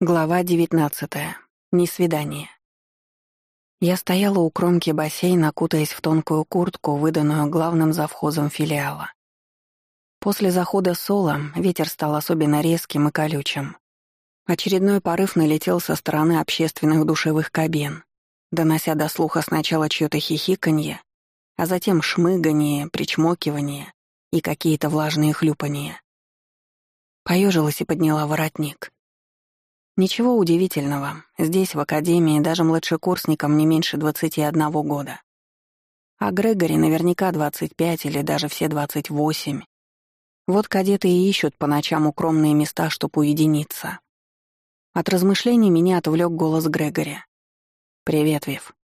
Глава 19. Несвидание. Я стояла у кромки бассейна, кутаясь в тонкую куртку, выданную главным завхозом филиала. После захода Соло ветер стал особенно резким и колючим. Очередной порыв налетел со стороны общественных душевых кабин, донося до слуха сначала чьё-то хихиканье, а затем шмыганье, причмокивание и какие-то влажные хлюпанья. Поёжилась и подняла воротник — Ничего удивительного. Здесь, в академии, даже младшекурсникам не меньше 21 года. А Грегори наверняка 25 или даже все 28. Вот кадеты и ищут по ночам укромные места, чтобы уединиться. От размышлений меня отвлек голос Грегори. «Привет, Вив».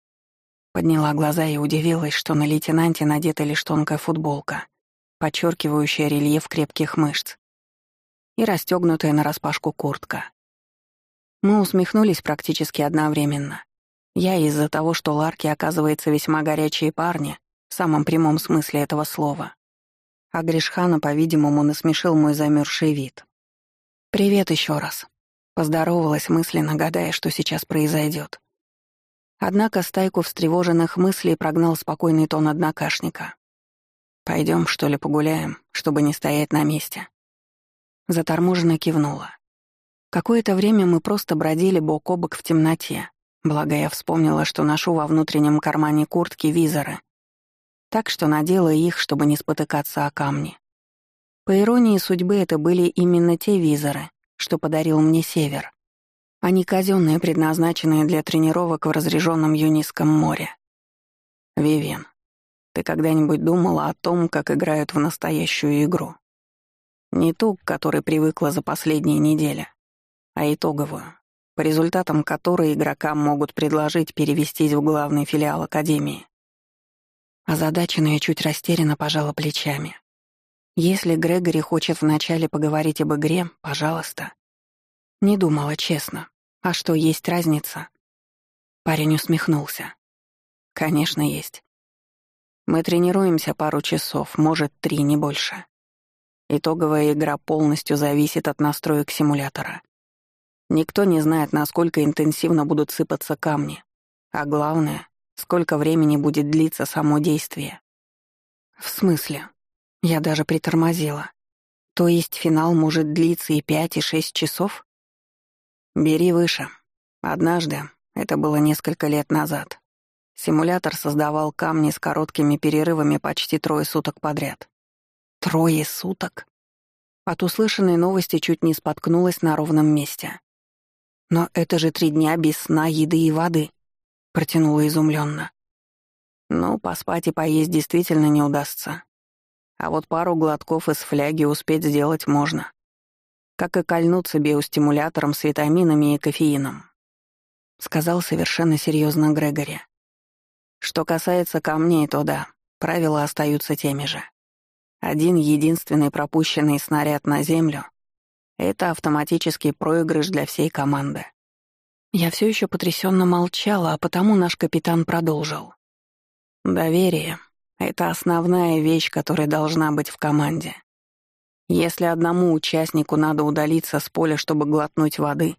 Подняла глаза и удивилась, что на лейтенанте надета лишь тонкая футболка, подчеркивающая рельеф крепких мышц, и расстегнутая нараспашку куртка. Мы усмехнулись практически одновременно. Я из-за того, что Ларки, оказывается, весьма горячие парни, в самом прямом смысле этого слова. А Гришхана, по-видимому, насмешил мой замерзший вид. «Привет еще раз», — поздоровалась мысленно, гадая, что сейчас произойдет. Однако стайку встревоженных мыслей прогнал спокойный тон однокашника. Пойдем, что ли, погуляем, чтобы не стоять на месте?» Заторможенно кивнула. Какое-то время мы просто бродили бок о бок в темноте, благо я вспомнила, что ношу во внутреннем кармане куртки визоры. Так что надела их, чтобы не спотыкаться о камни. По иронии судьбы, это были именно те визоры, что подарил мне Север, не казенные, предназначенные для тренировок в разреженном Юнийском море. Вивен, ты когда-нибудь думала о том, как играют в настоящую игру? Не ту, к которой привыкла за последние недели, а итоговую, по результатам которой игрокам могут предложить перевестись в главный филиал Академии. Озадаченная чуть растерянно пожала плечами. Если Грегори хочет вначале поговорить об игре, пожалуйста. Не думала, честно. А что, есть разница? Парень усмехнулся. Конечно, есть. Мы тренируемся пару часов, может, три, не больше. Итоговая игра полностью зависит от настроек симулятора. Никто не знает, насколько интенсивно будут сыпаться камни. А главное, сколько времени будет длиться само действие. В смысле? Я даже притормозила. То есть финал может длиться и пять, и шесть часов? Бери выше. Однажды, это было несколько лет назад, симулятор создавал камни с короткими перерывами почти трое суток подряд. Трое суток? От услышанной новости чуть не споткнулась на ровном месте. «Но это же три дня без сна, еды и воды», — протянула изумленно. «Ну, поспать и поесть действительно не удастся. А вот пару глотков из фляги успеть сделать можно. Как и кольнуться биостимулятором с витаминами и кофеином», — сказал совершенно серьезно Грегори. «Что касается камней, то да, правила остаются теми же. Один единственный пропущенный снаряд на Землю это автоматический проигрыш для всей команды. Я все еще потрясенно молчала, а потому наш капитан продолжил. Доверие — это основная вещь, которая должна быть в команде. Если одному участнику надо удалиться с поля, чтобы глотнуть воды,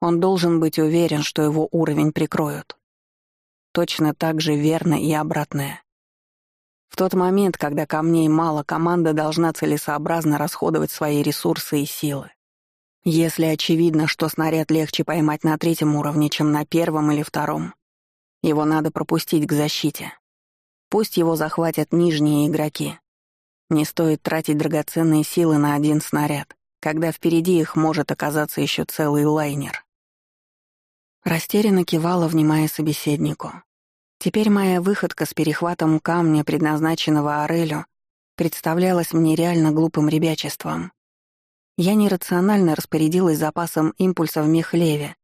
он должен быть уверен, что его уровень прикроют. Точно так же верно и обратное. В тот момент, когда камней мало, команда должна целесообразно расходовать свои ресурсы и силы. Если очевидно, что снаряд легче поймать на третьем уровне, чем на первом или втором, его надо пропустить к защите. Пусть его захватят нижние игроки. Не стоит тратить драгоценные силы на один снаряд, когда впереди их может оказаться еще целый лайнер. Растерянно кивала, внимая собеседнику. Теперь моя выходка с перехватом камня, предназначенного Орелю, представлялась мне реально глупым ребячеством. Я нерационально распорядилась запасом импульса в мехлеве,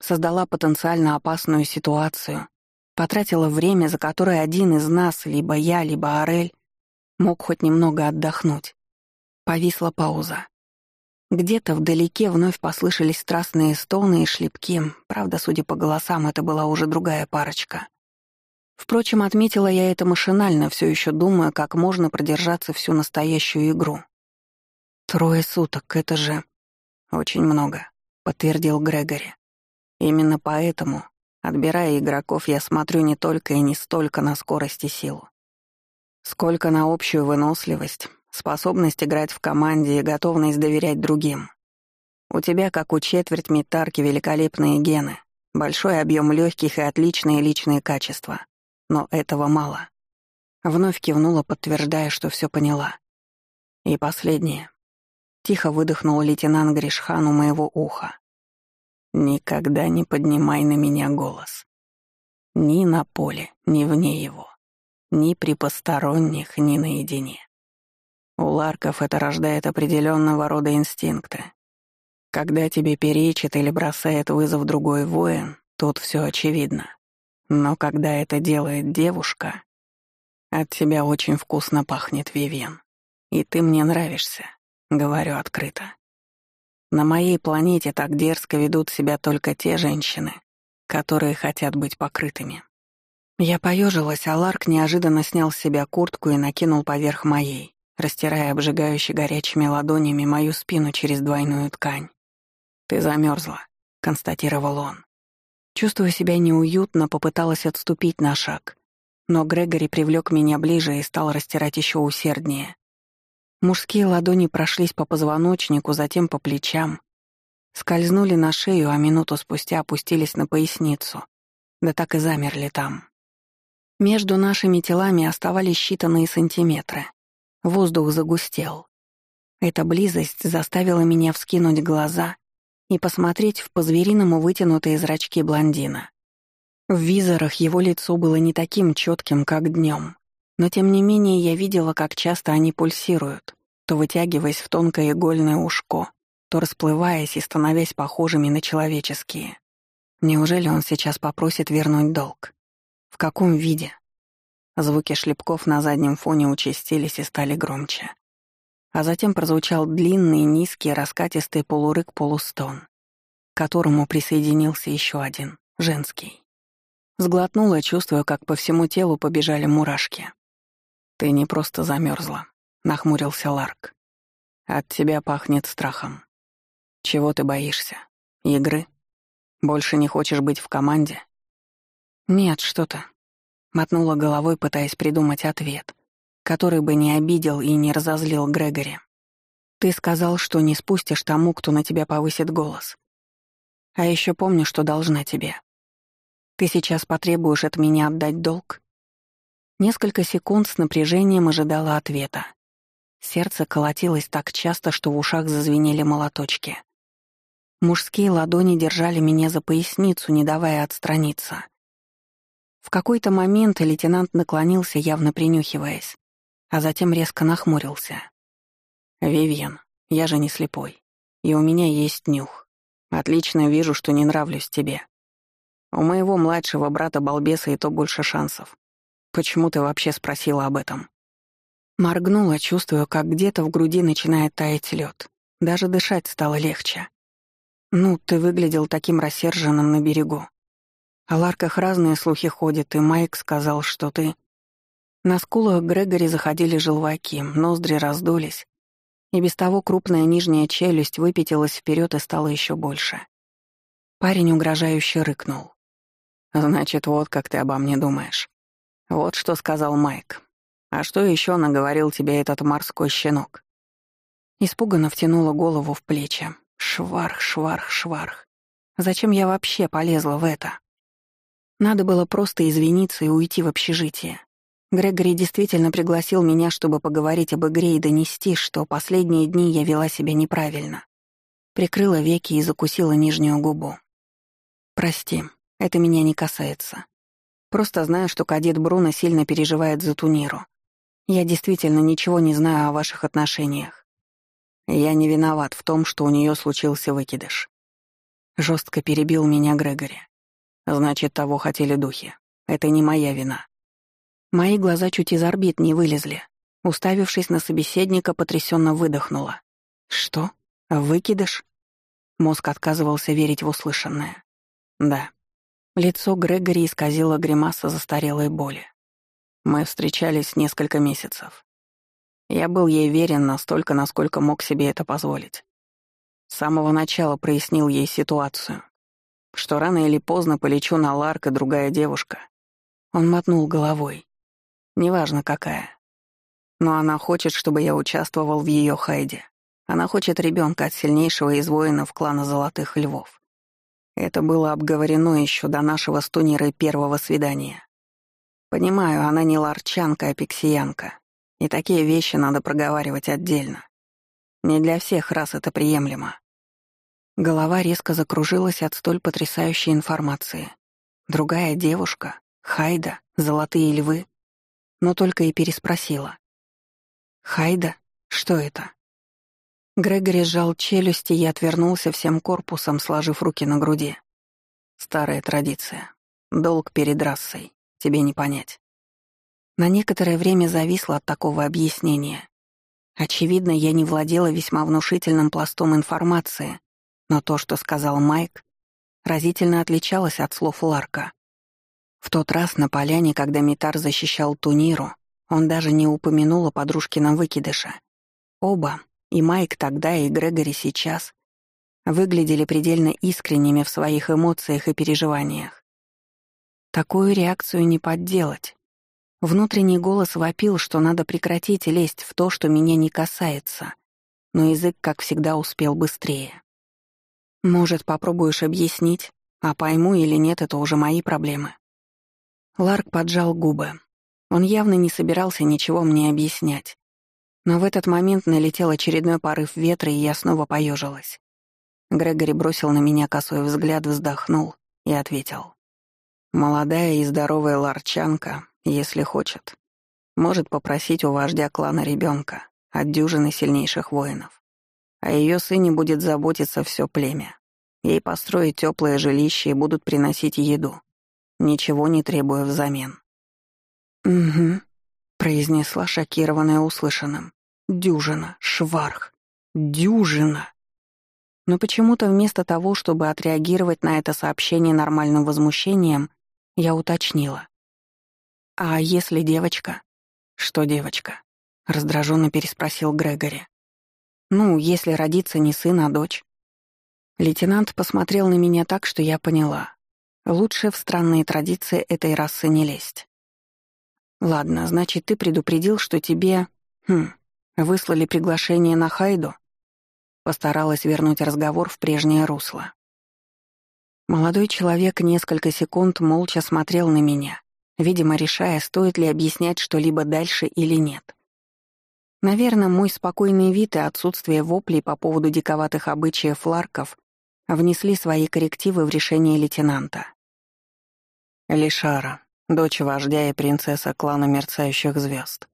создала потенциально опасную ситуацию, потратила время, за которое один из нас, либо я, либо Орель, мог хоть немного отдохнуть. Повисла пауза. Где-то вдалеке вновь послышались страстные стоны и шлепки, правда, судя по голосам, это была уже другая парочка — Впрочем, отметила я это машинально, все еще думая, как можно продержаться всю настоящую игру. Трое суток — это же очень много. — подтвердил Грегори. «Именно поэтому, отбирая игроков, я смотрю не только и не столько на скорость и силу, сколько на общую выносливость, способность играть в команде и готовность доверять другим. У тебя, как у четверть метарки, великолепные гены, большой объем легких и отличные личные качества. Но этого мало. Вновь кивнула, подтверждая, что все поняла. И последнее. Тихо выдохнул лейтенант Гришхан у моего уха. «Никогда не поднимай на меня голос. Ни на поле, ни вне его. Ни при посторонних, ни наедине. У ларков это рождает определенного рода инстинкты, когда тебе перечит или бросает вызов другой воин, тут все очевидно. Но когда это делает девушка, от тебя очень вкусно пахнет Вивен. И ты мне нравишься, говорю открыто. На моей планете так дерзко ведут себя только те женщины, которые хотят быть покрытыми. Я поежилась, а Ларк неожиданно снял с себя куртку и накинул поверх моей, растирая обжигающе горячими ладонями мою спину через двойную ткань. «Ты замерзла, констатировал он. Чувствуя себя неуютно, попыталась отступить на шаг, но Грегори привлек меня ближе и стал растирать еще усерднее. Мужские ладони прошлись по позвоночнику, затем по плечам, скользнули на шею, а минуту спустя опустились на поясницу, да так и замерли там. Между нашими телами оставались считанные сантиметры. Воздух загустел. Эта близость заставила меня вскинуть глаза и посмотреть в по-звериному вытянутые зрачки блондина. В визорах его лицо было не таким четким, как днем, но тем не менее я видела, как часто они пульсируют, то вытягиваясь в тонкое игольное ушко, то расплываясь и становясь похожими на человеческие. Неужели он сейчас попросит вернуть долг? В каком виде? Звуки шлепков на заднем фоне участились и стали громче а затем прозвучал длинный, низкий, раскатистый полурык-полустон, к которому присоединился еще один, женский. Сглотнула, чувствуя, как по всему телу побежали мурашки. «Ты не просто замерзла, нахмурился Ларк. «От тебя пахнет страхом. Чего ты боишься? Игры? Больше не хочешь быть в команде?» «Нет, что-то», — мотнула головой, пытаясь придумать ответ — который бы не обидел и не разозлил Грегори. Ты сказал, что не спустишь тому, кто на тебя повысит голос. А еще помню, что должна тебе. Ты сейчас потребуешь от меня отдать долг? Несколько секунд с напряжением ожидала ответа. Сердце колотилось так часто, что в ушах зазвенели молоточки. Мужские ладони держали меня за поясницу, не давая отстраниться. В какой-то момент лейтенант наклонился, явно принюхиваясь а затем резко нахмурился. «Вивьен, я же не слепой, и у меня есть нюх. Отлично вижу, что не нравлюсь тебе. У моего младшего брата-балбеса и то больше шансов. Почему ты вообще спросила об этом?» Моргнула, чувствуя, как где-то в груди начинает таять лед. Даже дышать стало легче. «Ну, ты выглядел таким рассерженным на берегу. О Ларках разные слухи ходят, и Майк сказал, что ты...» На скулах Грегори заходили желваки, ноздри раздулись, и без того крупная нижняя челюсть выпятилась вперед и стала еще больше. Парень угрожающе рыкнул. «Значит, вот как ты обо мне думаешь. Вот что сказал Майк. А что еще наговорил тебе этот морской щенок?» Испуганно втянула голову в плечи. Шварх, шварх, шварх. Зачем я вообще полезла в это? Надо было просто извиниться и уйти в общежитие. Грегори действительно пригласил меня, чтобы поговорить об игре и донести, что последние дни я вела себя неправильно. Прикрыла веки и закусила нижнюю губу. «Прости, это меня не касается. Просто знаю, что кадет Бруно сильно переживает за Туниру. Я действительно ничего не знаю о ваших отношениях. Я не виноват в том, что у нее случился выкидыш. Жестко перебил меня Грегори. Значит, того хотели духи. Это не моя вина. Мои глаза чуть из орбит не вылезли. Уставившись на собеседника, потрясенно выдохнула. «Что? Выкидыш?» Мозг отказывался верить в услышанное. «Да». Лицо Грегори исказило гримаса застарелой боли. Мы встречались несколько месяцев. Я был ей верен настолько, насколько мог себе это позволить. С самого начала прояснил ей ситуацию. Что рано или поздно полечу на Ларк другая девушка. Он мотнул головой. Неважно какая. Но она хочет, чтобы я участвовал в ее хайде. Она хочет ребенка от сильнейшего из воинов клана Золотых Львов. Это было обговорено еще до нашего с Тунирой первого свидания. Понимаю, она не ларчанка, а пиксиянка. И такие вещи надо проговаривать отдельно. Не для всех раз это приемлемо. Голова резко закружилась от столь потрясающей информации. Другая девушка, Хайда, Золотые Львы. Но только и переспросила. «Хайда? Что это?» Грегори сжал челюсти и отвернулся всем корпусом, сложив руки на груди. Старая традиция. Долг перед расой. Тебе не понять. На некоторое время зависла от такого объяснения. Очевидно, я не владела весьма внушительным пластом информации, но то, что сказал Майк, разительно отличалось от слов Ларка. Тот раз на поляне, когда Митар защищал Туниру, он даже не упомянул о подружкином выкидыше. Оба, и Майк тогда, и Грегори сейчас, выглядели предельно искренними в своих эмоциях и переживаниях. Такую реакцию не подделать. Внутренний голос вопил, что надо прекратить лезть в то, что меня не касается, но язык, как всегда, успел быстрее. «Может, попробуешь объяснить, а пойму или нет, это уже мои проблемы». Ларк поджал губы. Он явно не собирался ничего мне объяснять. Но в этот момент налетел очередной порыв ветра, и я снова поежилась. Грегори бросил на меня косой взгляд, вздохнул и ответил. «Молодая и здоровая ларчанка, если хочет, может попросить у вождя клана ребенка от дюжины сильнейших воинов. О ее сыне будет заботиться все племя. Ей построить теплое жилище и будут приносить еду, ничего не требуя взамен. «Угу», — произнесла шокированная услышанным. «Дюжина, шварх, дюжина». Но почему-то вместо того, чтобы отреагировать на это сообщение нормальным возмущением, я уточнила. «А если девочка?» «Что девочка?» — раздраженно переспросил Грегори. «Ну, если родится не сын, а дочь». Лейтенант посмотрел на меня так, что я поняла. Лучше в странные традиции этой расы не лезть. Ладно, значит, ты предупредил, что тебе... Хм, выслали приглашение на Хайду? Постаралась вернуть разговор в прежнее русло. Молодой человек несколько секунд молча смотрел на меня, видимо, решая, стоит ли объяснять что-либо дальше или нет. Наверное, мой спокойный вид и отсутствие воплей по поводу диковатых обычаев ларков внесли свои коррективы в решение лейтенанта. Лишара, дочь вождя и принцесса клана мерцающих звезд.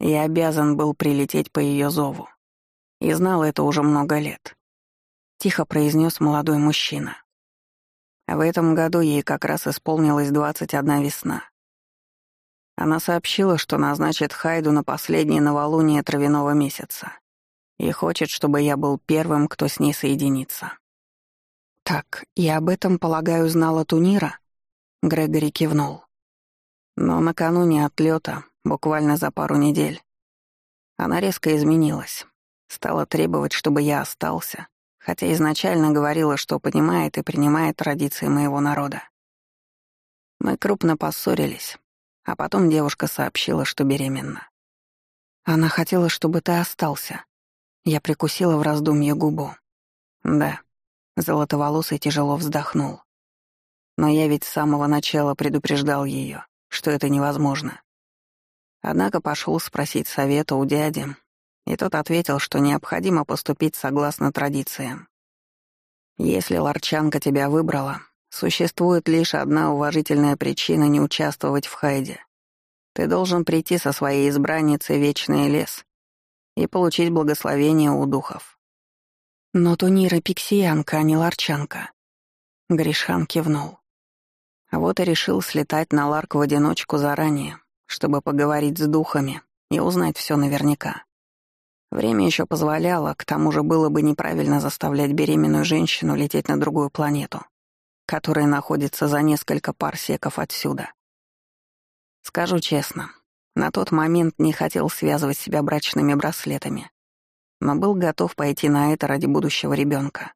Я обязан был прилететь по ее зову. И знал это уже много лет. Тихо произнес молодой мужчина. В этом году ей как раз исполнилось 21 весна. Она сообщила, что назначит Хайду на последнее новолуние травяного месяца и хочет, чтобы я был первым, кто с ней соединится. «Так, и об этом, полагаю, знала Тунира?» Грегори кивнул. Но накануне отлета, буквально за пару недель, она резко изменилась. Стала требовать, чтобы я остался, хотя изначально говорила, что понимает и принимает традиции моего народа. Мы крупно поссорились, а потом девушка сообщила, что беременна. Она хотела, чтобы ты остался. Я прикусила в раздумье губу. Да. Золотоволосый тяжело вздохнул. Но я ведь с самого начала предупреждал ее, что это невозможно. Однако пошел спросить совета у дяди, и тот ответил, что необходимо поступить согласно традициям. Если ларчанка тебя выбрала, существует лишь одна уважительная причина не участвовать в хайде. Ты должен прийти со своей избранницей в Вечный лес и получить благословение у духов. Но Тунира пиксиянка, а не ларчанка. Гришан кивнул. Вот и решил слетать на Ларк в одиночку заранее, чтобы поговорить с духами и узнать все наверняка. Время еще позволяло, к тому же было бы неправильно заставлять беременную женщину лететь на другую планету, которая находится за несколько парсеков отсюда. Скажу честно, на тот момент не хотел связывать себя брачными браслетами. Но был готов пойти на это ради будущего ребенка.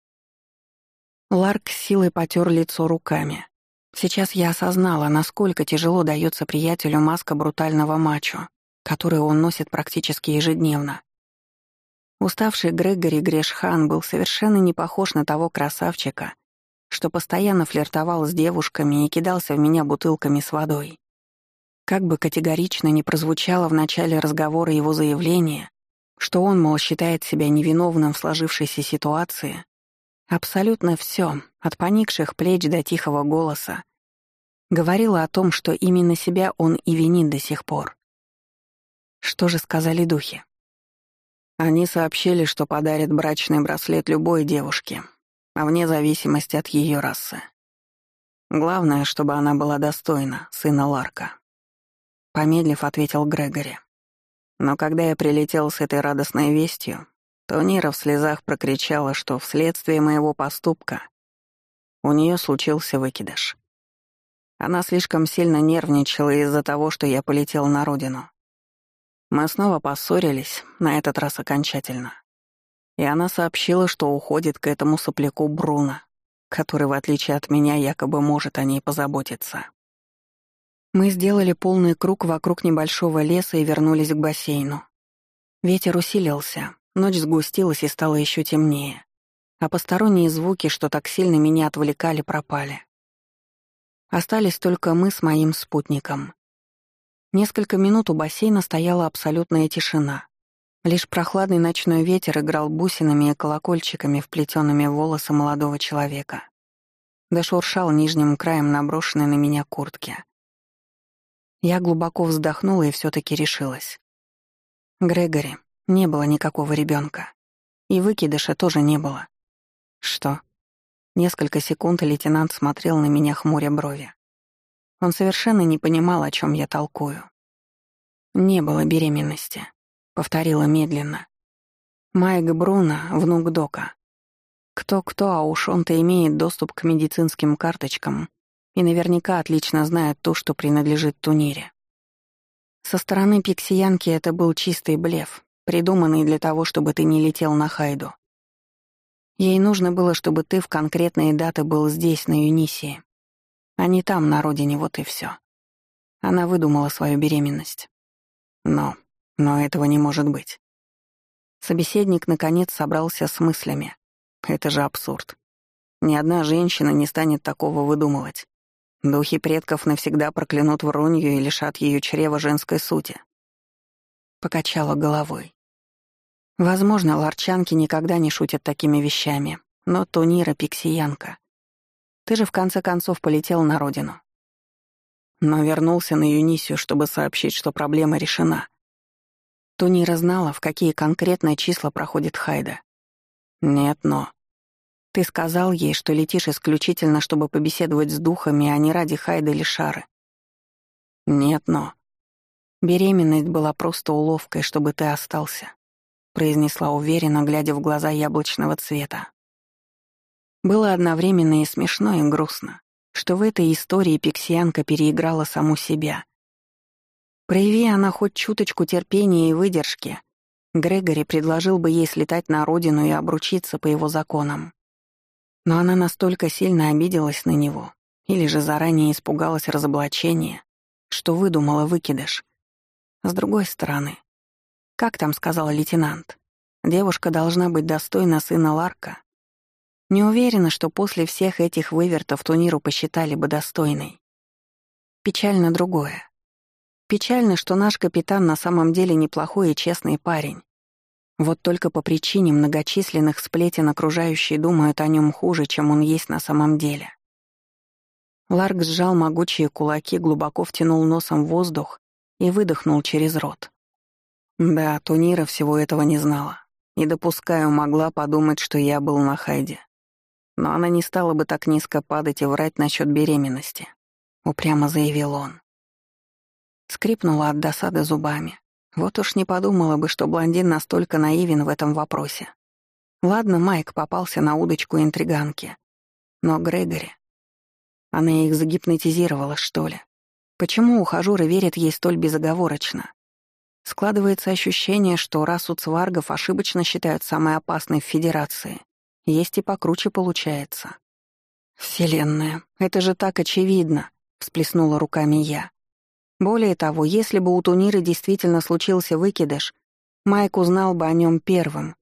Ларк с силой потер лицо руками. Сейчас я осознала, насколько тяжело дается приятелю маска брутального мачо, которую он носит практически ежедневно. Уставший Грегори Грешхан был совершенно не похож на того красавчика, что постоянно флиртовал с девушками и кидался в меня бутылками с водой. Как бы категорично ни прозвучало в начале разговора его заявление, что он, мол, считает себя невиновным в сложившейся ситуации, абсолютно все, от поникших плеч до тихого голоса, говорило о том, что именно себя он и винит до сих пор. Что же сказали духи? Они сообщили, что подарят брачный браслет любой девушке, а вне зависимости от ее расы. Главное, чтобы она была достойна сына Ларка. Помедлив, ответил Грегори. Но когда я прилетел с этой радостной вестью, то Нира в слезах прокричала, что вследствие моего поступка у нее случился выкидыш. Она слишком сильно нервничала из-за того, что я полетел на родину. Мы снова поссорились, на этот раз окончательно. И она сообщила, что уходит к этому сопляку Бруно, который, в отличие от меня, якобы может о ней позаботиться. Мы сделали полный круг вокруг небольшого леса и вернулись к бассейну. Ветер усилился, ночь сгустилась и стало еще темнее, а посторонние звуки, что так сильно меня отвлекали, пропали. Остались только мы с моим спутником. Несколько минут у бассейна стояла абсолютная тишина. Лишь прохладный ночной ветер играл бусинами и колокольчиками, вплетенными в волосы молодого человека. Да шуршал нижним краем наброшенной на меня куртки. Я глубоко вздохнула и все таки решилась. Грегори, не было никакого ребенка, И выкидыша тоже не было. Что? Несколько секунд лейтенант смотрел на меня хмуря брови. Он совершенно не понимал, о чем я толкую. Не было беременности, повторила медленно. Майк Бруно, внук Дока. Кто-кто, а уж он-то имеет доступ к медицинским карточкам и наверняка отлично знает то, что принадлежит Тунире. Со стороны пиксиянки это был чистый блеф, придуманный для того, чтобы ты не летел на Хайду. Ей нужно было, чтобы ты в конкретные даты был здесь, на Юнисии, а не там, на родине, вот и все. Она выдумала свою беременность. Но, но этого не может быть. Собеседник, наконец, собрался с мыслями. Это же абсурд. Ни одна женщина не станет такого выдумывать. Духи предков навсегда проклянут вронью и лишат ее чрева женской сути. Покачала головой. Возможно, ларчанки никогда не шутят такими вещами, но Тунира — пиксиянка. Ты же в конце концов полетел на родину. Но вернулся на Юнисию, чтобы сообщить, что проблема решена. Тунира знала, в какие конкретные числа проходит Хайда. Нет, но... Ты сказал ей, что летишь исключительно, чтобы побеседовать с духами, а не ради Хайда или Шары. Нет, но... Беременность была просто уловкой, чтобы ты остался, произнесла уверенно, глядя в глаза яблочного цвета. Было одновременно и смешно, и грустно, что в этой истории пиксианка переиграла саму себя. Прояви она хоть чуточку терпения и выдержки, Грегори предложил бы ей слетать на родину и обручиться по его законам. Но она настолько сильно обиделась на него, или же заранее испугалась разоблачения, что выдумала выкидыш. С другой стороны, как там сказал лейтенант, девушка должна быть достойна сына Ларка. Не уверена, что после всех этих вывертов Туниру посчитали бы достойной. Печально другое. Печально, что наш капитан на самом деле неплохой и честный парень, вот только по причине многочисленных сплетен окружающие думают о нем хуже, чем он есть на самом деле. Ларк сжал могучие кулаки, глубоко втянул носом воздух и выдохнул через рот. Да, Тунира всего этого не знала. И, допускаю, могла подумать, что я был на Хайде. Но она не стала бы так низко падать и врать насчет беременности, — упрямо заявил он. Скрипнула от досады зубами, вот уж не подумала бы, что блондин настолько наивен в этом вопросе. Ладно, Майк попался на удочку интриганки. Но Грегори... Она их загипнотизировала, что ли? Почему ухажёры верят ей столь безоговорочно? Складывается ощущение, что расу цваргов ошибочно считают самой опасной в Федерации. Есть и покруче получается. «Вселенная, это же так очевидно!» — всплеснула руками я. Более того, если бы у Туниры действительно случился выкидыш, Майк узнал бы о нем первым.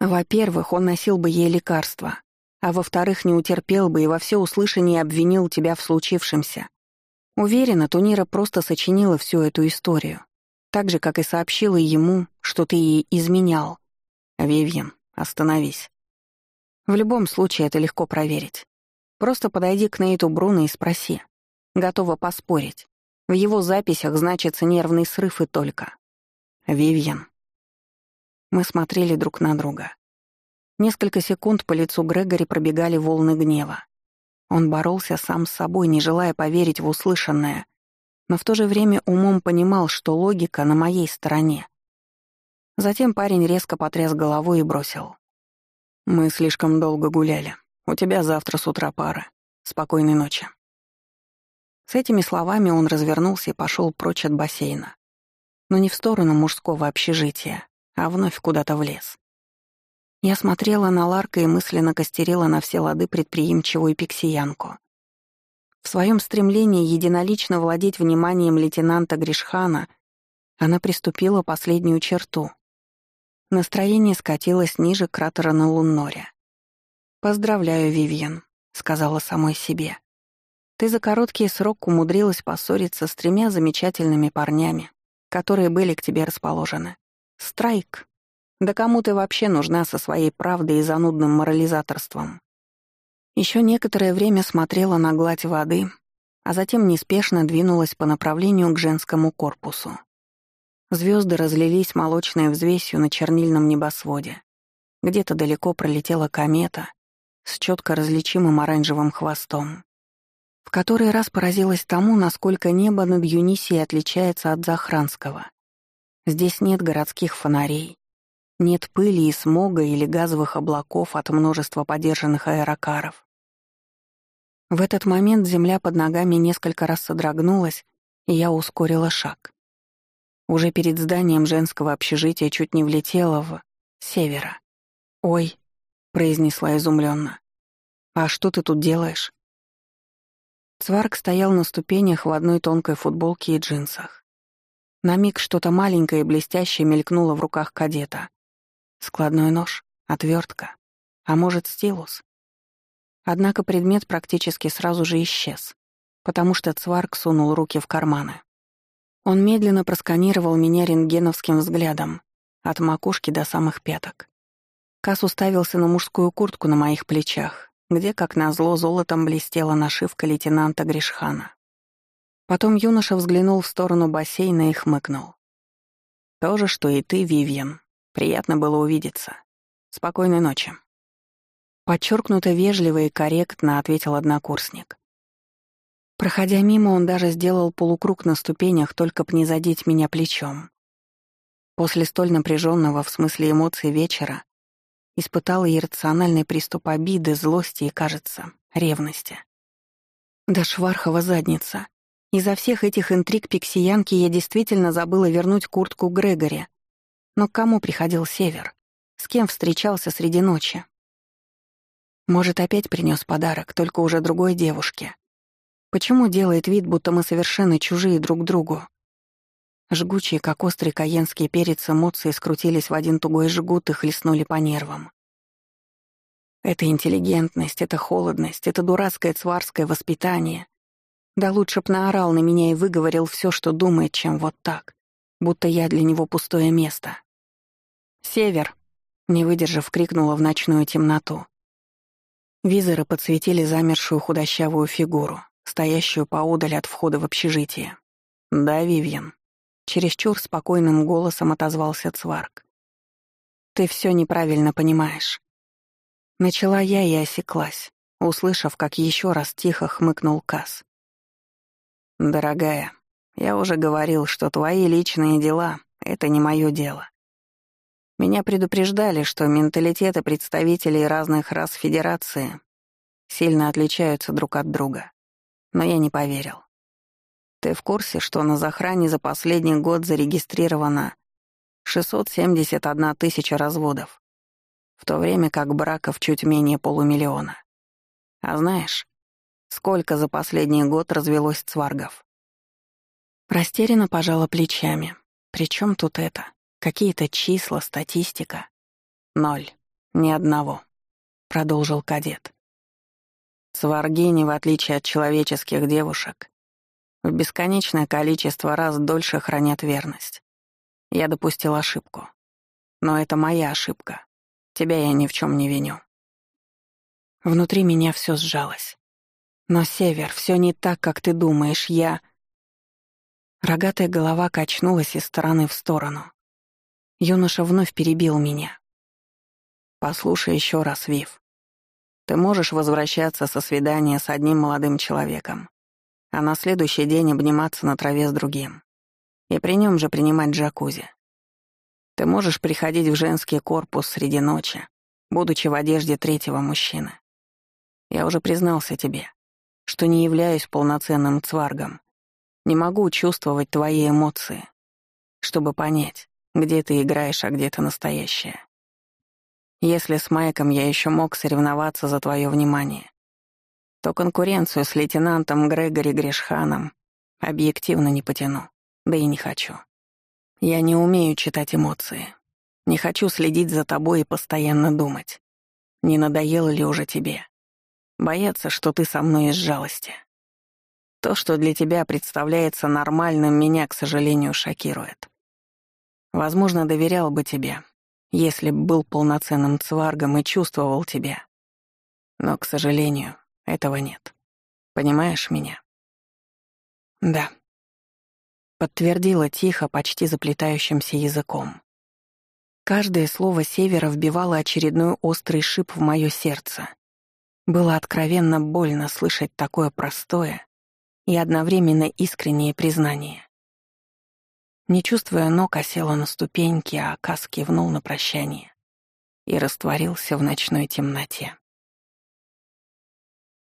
Во-первых, он носил бы ей лекарства, а во-вторых, не утерпел бы и во всеуслышание обвинил тебя в случившемся. Уверена, Тунира просто сочинила всю эту историю так же, как и сообщила ему, что ты ей изменял. Вивьен, остановись. В любом случае это легко проверить. Просто подойди к Нейту Бруно и спроси. Готова поспорить. В его записях значится нервный срыв и только. Вивьен. Мы смотрели друг на друга. Несколько секунд по лицу Грегори пробегали волны гнева. Он боролся сам с собой, не желая поверить в услышанное, но в то же время умом понимал, что логика на моей стороне. Затем парень резко потряс головой и бросил. «Мы слишком долго гуляли. У тебя завтра с утра пара. Спокойной ночи». С этими словами он развернулся и пошел прочь от бассейна. Но не в сторону мужского общежития, а вновь куда-то в лес. Я смотрела на Ларка и мысленно костерила на все лады предприимчивую пиксиянку. В своем стремлении единолично владеть вниманием лейтенанта Гришхана она приступила последнюю черту. Настроение скатилось ниже кратера на Лунноре. «Поздравляю, Вивьен», — сказала самой себе. «Ты за короткий срок умудрилась поссориться с тремя замечательными парнями, которые были к тебе расположены. Страйк. Да кому ты вообще нужна со своей правдой и занудным морализаторством?» Еще некоторое время смотрела на гладь воды, а затем неспешно двинулась по направлению к женскому корпусу. Звезды разлились молочной взвесью на чернильном небосводе. Где-то далеко пролетела комета с четко различимым оранжевым хвостом. В который раз поразилась тому, насколько небо над Юнисией отличается от Захранского. Здесь нет городских фонарей, нет пыли и смога или газовых облаков от множества подержанных аэрокаров. В этот момент земля под ногами несколько раз содрогнулась, и я ускорила шаг. Уже перед зданием женского общежития чуть не влетела в... севера. «Ой», — произнесла изумленно. «А что ты тут делаешь?» Цварк стоял на ступенях в одной тонкой футболке и джинсах. На миг что-то маленькое и блестящее мелькнуло в руках кадета. Складной нож, отвертка, а может, стилус. Однако предмет практически сразу же исчез, потому что Цварк сунул руки в карманы. Он медленно просканировал меня рентгеновским взглядом, от макушки до самых пяток. Кас уставился на мужскую куртку на моих плечах, где, как назло, золотом блестела нашивка лейтенанта Гришхана. Потом юноша взглянул в сторону бассейна и хмыкнул. «То же, что и ты, Вивьен. Приятно было увидеться. Спокойной ночи». Подчеркнуто вежливо и корректно ответил однокурсник. Проходя мимо, он даже сделал полукруг на ступенях, только б не задеть меня плечом. После столь напряженного в смысле эмоций вечера испытал иррациональный приступ обиды, злости и, кажется, ревности. Да швархова задница. Из-за всех этих интриг пиксиянки я действительно забыла вернуть куртку Грегори. Но к кому приходил Север? С кем встречался среди ночи? Может, опять принес подарок, только уже другой девушке. Почему делает вид, будто мы совершенно чужие друг другу? Жгучие, как острый каенский перец, эмоции скрутились в один тугой жгут и хлестнули по нервам. Это интеллигентность, это холодность, это дурацкое цварское воспитание. Да лучше б наорал на меня и выговорил все, что думает, чем вот так, будто я для него пустое место. «Север!» — не выдержав, крикнула в ночную темноту. Визоры подсветили замершую худощавую фигуру, стоящую поодаль от входа в общежитие. «Да, Вивьен». Чересчур спокойным голосом отозвался Цварк. «Ты все неправильно понимаешь». Начала я и осеклась, услышав, как еще раз тихо хмыкнул Касс. «Дорогая, я уже говорил, что твои личные дела — это не мое дело. Меня предупреждали, что менталитеты представителей разных рас Федерации сильно отличаются друг от друга. Но я не поверил. Ты в курсе, что на захране за последний год зарегистрировано 671 тысяча разводов, в то время как браков чуть менее полумиллиона? А знаешь, сколько за последний год развелось цваргов? Растерянно пожала плечами. Причем тут это? Какие-то числа, статистика? Ноль. Ни одного. Продолжил кадет. Цваргини, в отличие от человеческих девушек, в бесконечное количество раз дольше хранят верность. Я допустил ошибку. Но это моя ошибка. Тебя я ни в чем не виню. Внутри меня все сжалось. Но, Север, все не так, как ты думаешь. Я... Рогатая голова качнулась из стороны в сторону. Юноша вновь перебил меня. «Послушай еще раз, Вив. Ты можешь возвращаться со свидания с одним молодым человеком, а на следующий день обниматься на траве с другим. И при нем же принимать джакузи. Ты можешь приходить в женский корпус среди ночи, будучи в одежде третьего мужчины. Я уже признался тебе, что не являюсь полноценным цваргом, не могу чувствовать твои эмоции, чтобы понять, где ты играешь, а где ты настоящая. Если с Майком я еще мог соревноваться за твое внимание, то конкуренцию с лейтенантом Грегори Гришханом объективно не потяну, да и не хочу. Я не умею читать эмоции. Не хочу следить за тобой и постоянно думать. Не надоело ли уже тебе? Бояться, что ты со мной из жалости. То, что для тебя представляется нормальным, меня, к сожалению, шокирует. Возможно, доверял бы тебе, если б был полноценным цваргом и чувствовал тебя. Но, к сожалению, этого нет. Понимаешь меня? Да. Подтвердила тихо, почти заплетающимся языком. Каждое слово Севера вбивало очередной острый шип в мое сердце. Было откровенно больно слышать такое простое, и одновременно искреннее признание. Не чувствуя ног, осела на ступеньки, а Кас кивнул на прощание и растворился в ночной темноте.